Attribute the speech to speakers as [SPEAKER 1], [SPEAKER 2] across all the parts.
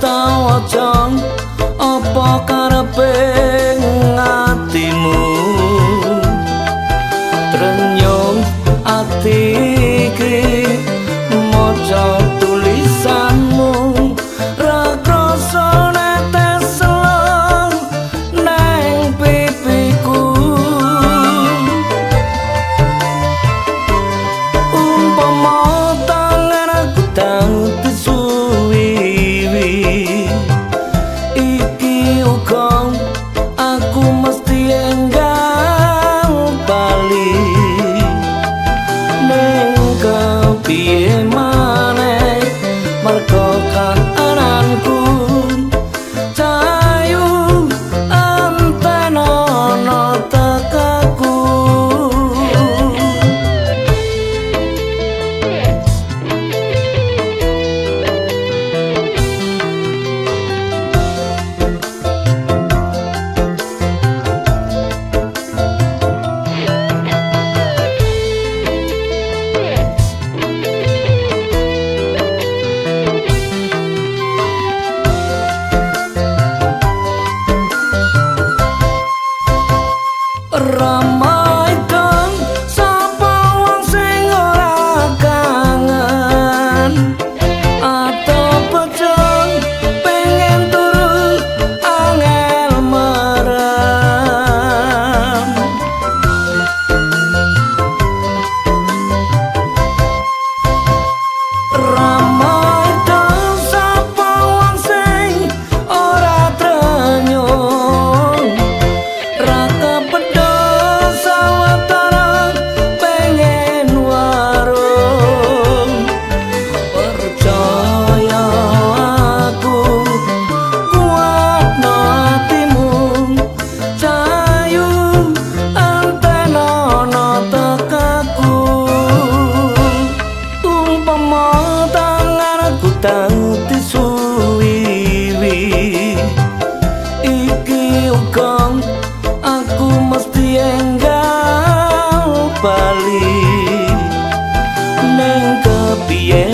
[SPEAKER 1] 当我走 kong aku mesti enggal bali neng kepiye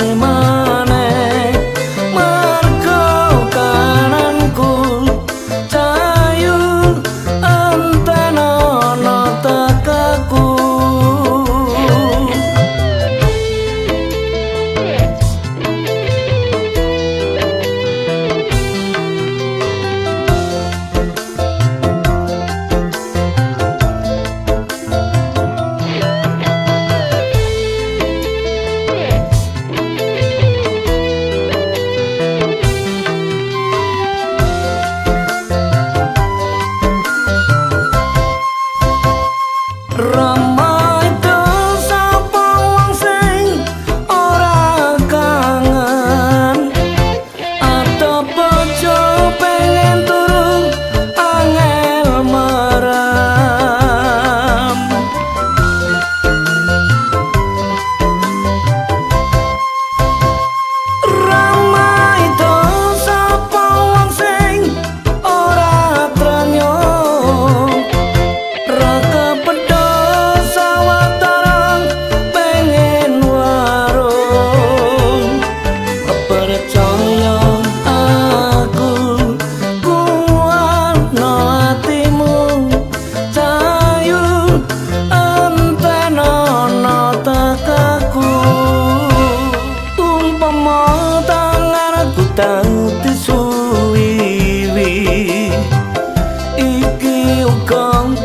[SPEAKER 1] kong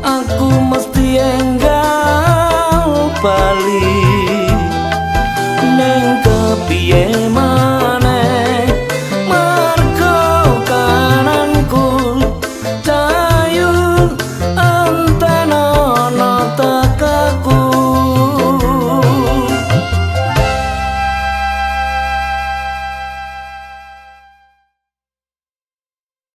[SPEAKER 1] aku mesti enggal bali neng kepiye